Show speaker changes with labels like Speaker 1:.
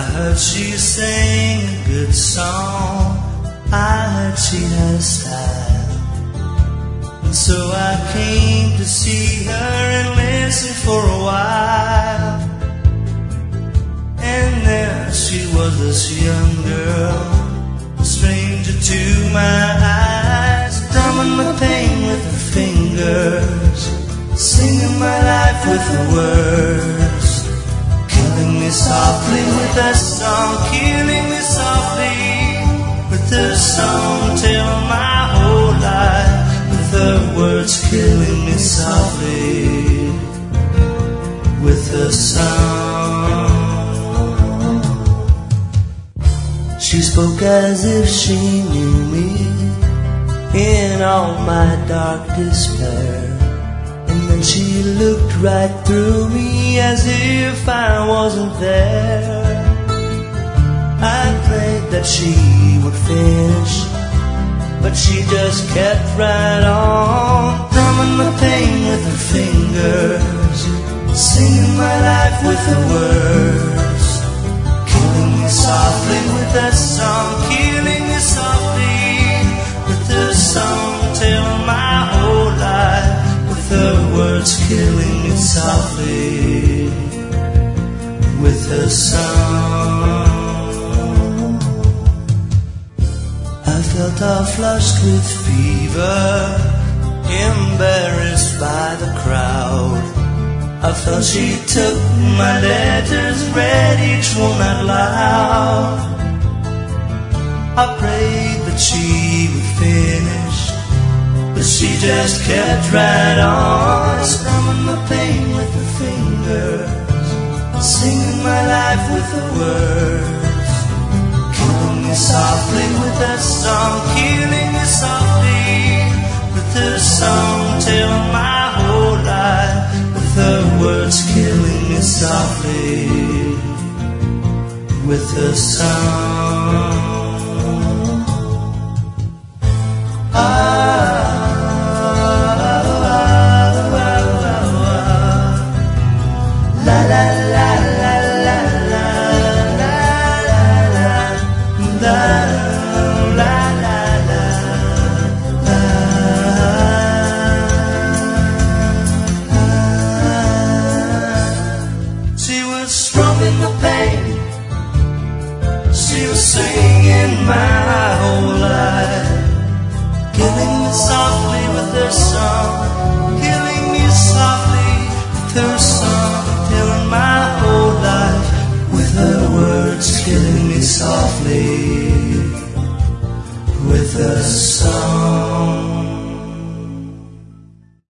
Speaker 1: heard she sang a good song. I heard she had a style. And so I came to see her and listen for a while. And there she was, this young girl, a stranger to my eyes, drumming my pain with her fingers, singing my life with her words, softly with a song, killing me softly with her song, telling my whole life with her words, killing me softly with her song. She spoke as if she knew me in all my dark despair. And then she looked right through me as if I wasn't there. I prayed that she would finish, but she just kept right on, drumming my pain with her fingers, singing my life with her words, killing me softly with that song, killing me softly with her song, telling my whole life with her words, killing softly with her song. I felt all flushed with fever, embarrassed by the crowd. I felt she took my letters, read each one out loud. Just kept right on, strumming my pain with her fingers, singing my life with her words, killing me softly with that song, killing me softly with her song, telling my whole life with her words, killing me softly with her song. Strumming the pain. She was singing my whole life, killing me softly with her song, killing me softly with her song, telling my whole life with her words, killing me softly